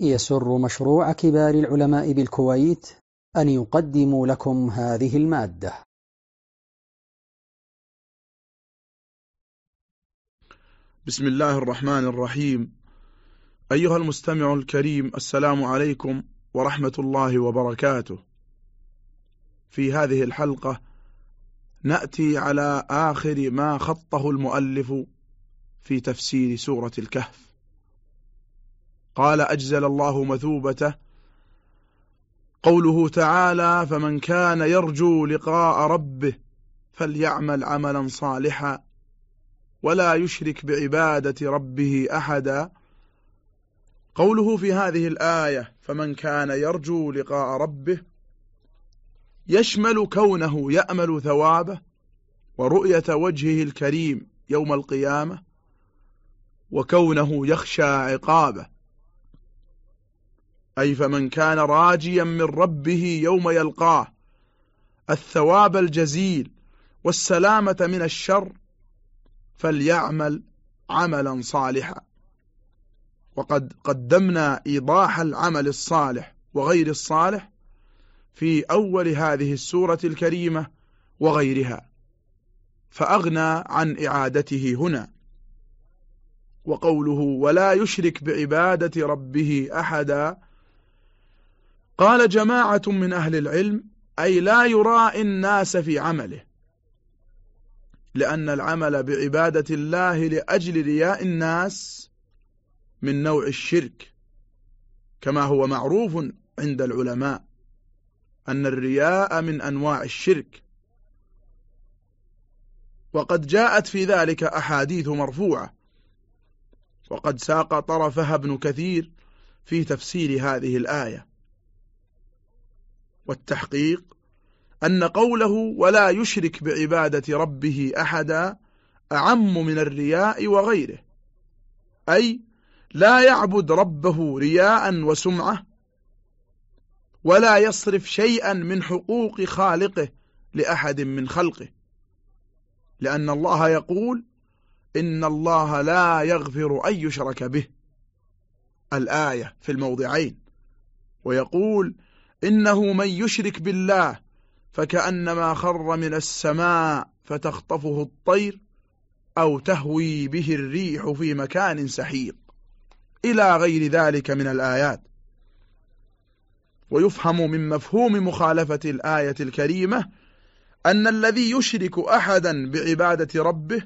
يسر مشروع كبار العلماء بالكويت أن يقدم لكم هذه المادة. بسم الله الرحمن الرحيم. أيها المستمع الكريم السلام عليكم ورحمة الله وبركاته. في هذه الحلقة نأتي على آخر ما خطه المؤلف في تفسير سورة الكهف. قال أجزل الله مثوبته. قوله تعالى فمن كان يرجو لقاء ربه فليعمل عملا صالحا ولا يشرك بعبادة ربه أحدا قوله في هذه الآية فمن كان يرجو لقاء ربه يشمل كونه يأمل ثوابه ورؤية وجهه الكريم يوم القيامة وكونه يخشى عقابه أي فمن كان راجيا من ربه يوم يلقاه. الثواب الجزيل والسلامة من الشر فليعمل عملا صالحا. وقد قدمنا إيضاح العمل الصالح وغير الصالح في أول هذه السورة الكريمة وغيرها فأغنى عن إعادته هنا. وقوله ولا يشرك بعبادة ربه أحدا قال جماعة من أهل العلم أي لا يراء الناس في عمله لأن العمل بعبادة الله لأجل رياء الناس من نوع الشرك كما هو معروف عند العلماء أن الرياء من أنواع الشرك. وقد جاءت في ذلك أحاديث مرفوعة وقد ساق طرفها ابن كثير في تفسير هذه الآية. والتحقيق أن قوله ولا يشرك بعبادة ربه أحدا أعم من الرياء وغيره أي لا يعبد ربه رياء وسمعة ولا يصرف شيئا من حقوق خالقه لأحد من خلقه لأن الله يقول إن الله لا يغفر أن يشرك به الآية في الموضعين ويقول إنه من يشرك بالله فكأنما خر من السماء فتخطفه الطير أو تهوي به الريح في مكان سحيق. إلى غير ذلك من الآيات. ويفهم من مفهوم مخالفة الآية الكريمة أن الذي يشرك أحدا بعبادة ربه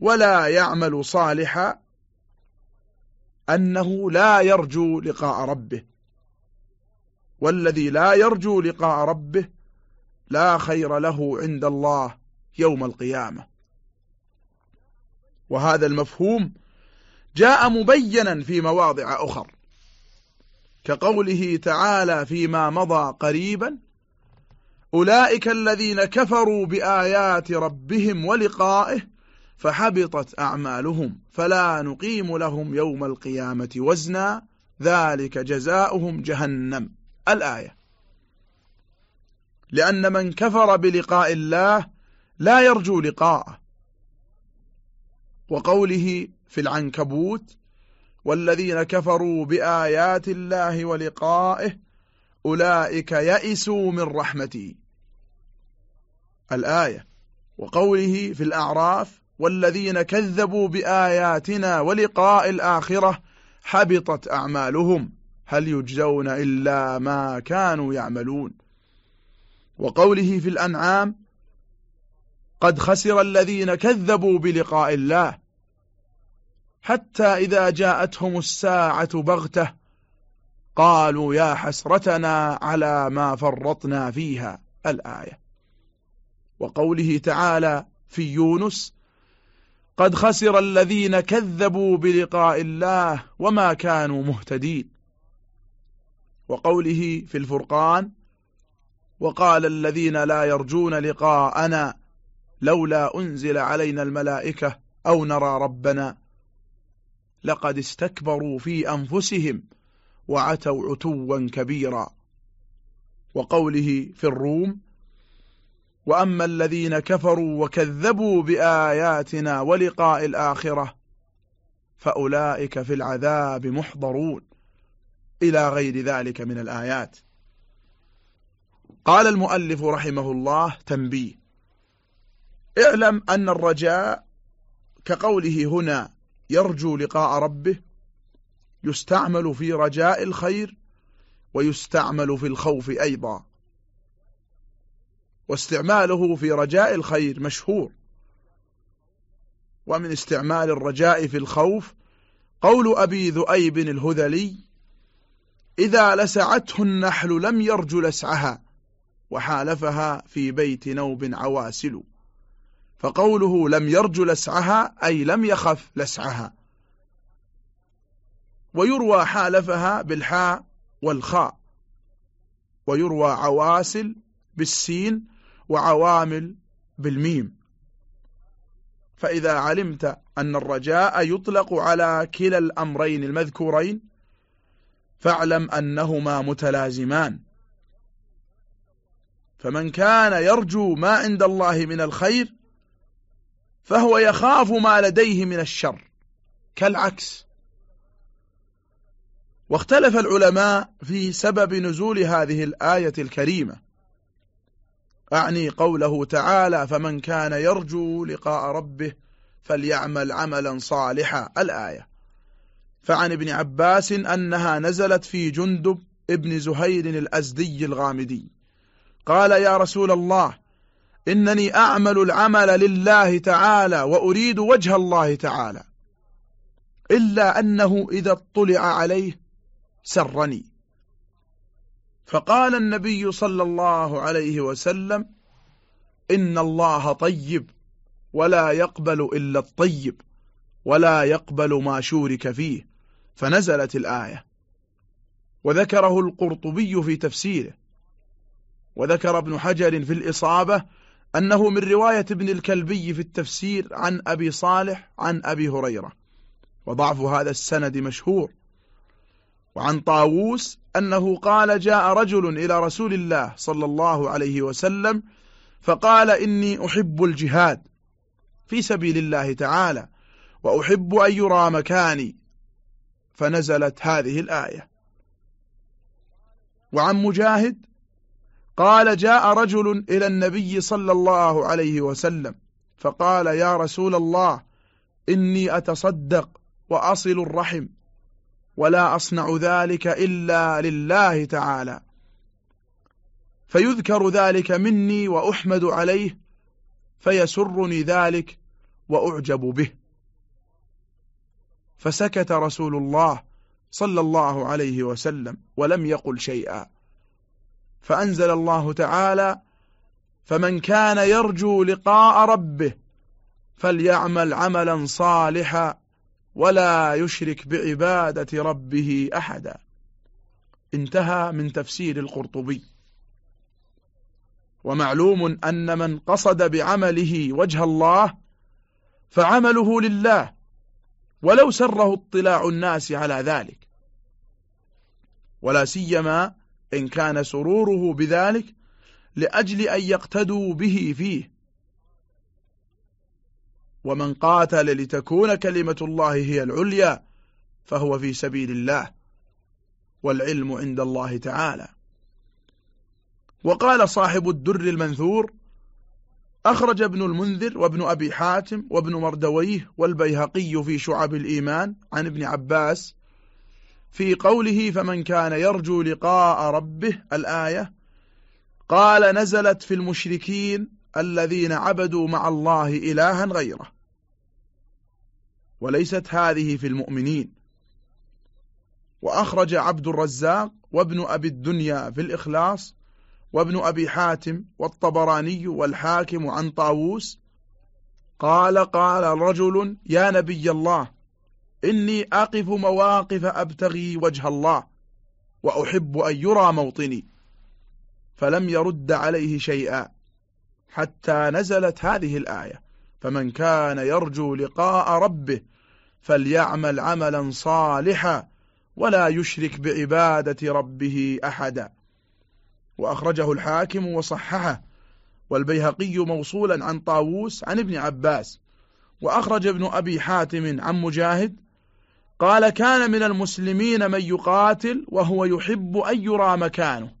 ولا يعمل صالحا أنه لا يرجو لقاء ربه. والذي لا يرجو لقاء ربه لا خير له عند الله يوم القيامة. وهذا المفهوم جاء مبينا في مواضع أخر كقوله تعالى فيما مضى قريبا أولئك الذين كفروا بآيات ربهم ولقائه فحبطت أعمالهم فلا نقيم لهم يوم القيامة وزنا ذلك جزاؤهم جهنم. الآية. لأن من كفر بلقاء الله لا يرجو لقاءه. وقوله في العنكبوت والذين كفروا بآيات الله ولقائه أولئك يئسوا من رحمتي. الآية. وقوله في الأعراف والذين كذبوا بآياتنا ولقاء الآخرة حبطت أعمالهم. هل يجزون إلا ما كانوا يعملون؟ وقوله في الأنعام قد خسر الذين كذبوا بلقاء الله حتى إذا جاءتهم الساعة بغتة قالوا يا حسرتنا على ما فرطنا فيها الآية. وقوله تعالى في يونس قد خسر الذين كذبوا بلقاء الله وما كانوا مهتدين. وقوله في الفرقان وقال الذين لا يرجون لقاءنا لولا أنزل علينا الملائكة أو نرى ربنا لقد استكبروا في أنفسهم وعتوا عتوا كبيرا. وقوله في الروم وأما الذين كفروا وكذبوا بآياتنا ولقاء الآخرة فأولئك في العذاب محضرون. إلى غير ذلك من الآيات. قال المؤلف رحمه الله تنبيه. اعلم أن الرجاء كقوله هنا يرجو لقاء ربه يستعمل في رجاء الخير ويستعمل في الخوف أيضا. واستعماله في رجاء الخير مشهور. ومن استعمال الرجاء في الخوف قول أبي ذؤيب الهذلي إذا لسعته النحل لم يرج لسعها وحالفها في بيت نوب عواسل. فقوله لم يرج لسعها أي لم يخف لسعها. ويروى حالفها بالحاء والخاء. ويروى عواسل بالسين وعوامل بالميم. فإذا علمت أن الرجاء يطلق على كلا الأمرين المذكورين فاعلم أنهما متلازمان. فمن كان يرجو ما عند الله من الخير فهو يخاف ما لديه من الشر كالعكس. واختلف العلماء في سبب نزول هذه الآية الكريمة. أعني قوله تعالى فمن كان يرجو لقاء ربه فليعمل عملا صالحا. الآية. فعن ابن عباس أنها نزلت في جندب ابن زهير الأزدي الغامدي. قال يا رسول الله إنني أعمل العمل لله تعالى وأريد وجه الله تعالى إلا أنه إذا اطلع عليه سرني. فقال النبي صلى الله عليه وسلم إن الله طيب ولا يقبل إلا الطيب ولا يقبل ما شورك فيه. فنزلت الآية. وذكره القرطبي في تفسيره. وذكر ابن حجر في الإصابة أنه من رواية ابن الكلبي في التفسير عن أبي صالح عن أبي هريرة. وضعف هذا السند مشهور. وعن طاووس أنه قال جاء رجل إلى رسول الله صلى الله عليه وسلم فقال إني أحب الجهاد في سبيل الله تعالى وأحب أن يرى مكاني فنزلت هذه الآية. وعن مجاهد قال جاء رجل إلى النبي صلى الله عليه وسلم فقال يا رسول الله إني أتصدق وأصل الرحم ولا أصنع ذلك إلا لله تعالى. فيذكر ذلك مني وأحمد عليه فيسرني ذلك وأعجب به. فسكت رسول الله صلى الله عليه وسلم ولم يقل شيئا. فأنزل الله تعالى فمن كان يرجو لقاء ربه فليعمل عملا صالحا ولا يشرك بعبادة ربه أحدا. انتهى من تفسير القرطبي. ومعلوم أن من قصد بعمله وجه الله فعمله لله ولو سره اطلاع الناس على ذلك. ولا سيما إن كان سروره بذلك لأجل أن يقتدوا به فيه. ومن قاتل لتكون كلمة الله هي العليا فهو في سبيل الله والعلم عند الله تعالى. وقال صاحب الدر المنثور أخرج ابن المنذر وابن أبي حاتم وابن مردويه والبيهقي في شعب الإيمان عن ابن عباس في قوله فمن كان يرجو لقاء ربه الآية قال نزلت في المشركين الذين عبدوا مع الله إلها غيره وليست هذه في المؤمنين وأخرج عبد الرزاق وابن أبي الدنيا في الإخلاص وابن أبي حاتم والطبراني والحاكم عن طاووس قال قال رجل يا نبي الله إني أقف مواقف أبتغي وجه الله وأحب أن يرى موطني فلم يرد عليه شيئا حتى نزلت هذه الآية فمن كان يرجو لقاء ربه فليعمل عملا صالحا ولا يشرك بعبادة ربه أحدا وأخرجه الحاكم وصححه والبيهقي موصولا عن طاووس عن ابن عباس. وأخرج ابن أبي حاتم عن مجاهد قال كان من المسلمين من يقاتل وهو يحب أن يرى مكانه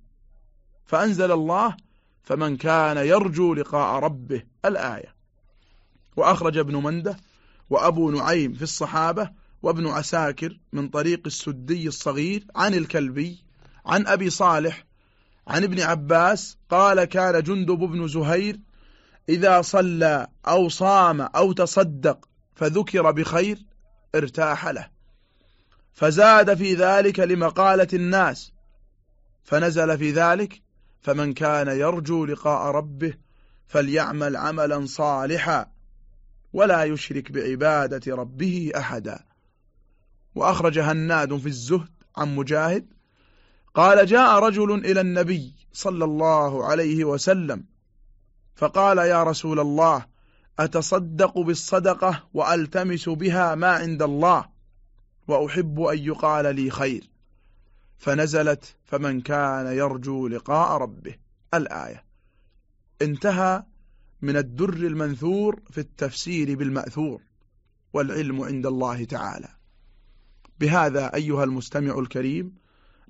فأنزل الله فمن كان يرجو لقاء ربه. الآية. وأخرج ابن منده وأبو نعيم في الصحابة وابن عساكر من طريق السدي الصغير عن الكلبي عن أبي صالح عن ابن عباس قال كان جندب بن زهير إذا صلى أو صام أو تصدق فذكر بخير ارتاح له. فزاد في ذلك لمقالة الناس. فنزل في ذلك فمن كان يرجو لقاء ربه فليعمل عملا صالحا ولا يشرك بعبادة ربه أحدا. وأخرج هناد في الزهد عن مجاهد قال جاء رجل إلى النبي صلى الله عليه وسلم فقال يا رسول الله أتصدق بالصدقة وألتمس بها ما عند الله وأحب أن يقال لي خير. فنزلت فمن كان يرجو لقاء ربه. الآية. انتهى من الدر المنثور في التفسير بالمأثور والعلم عند الله تعالى. بهذا أيها المستمع الكريم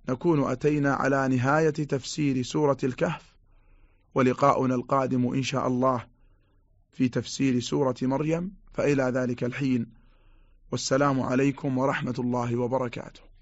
نكون أتينا على نهاية تفسير سورة الكهف ولقاؤنا القادم إن شاء الله في تفسير سورة مريم فإلى ذلك الحين والسلام عليكم ورحمة الله وبركاته.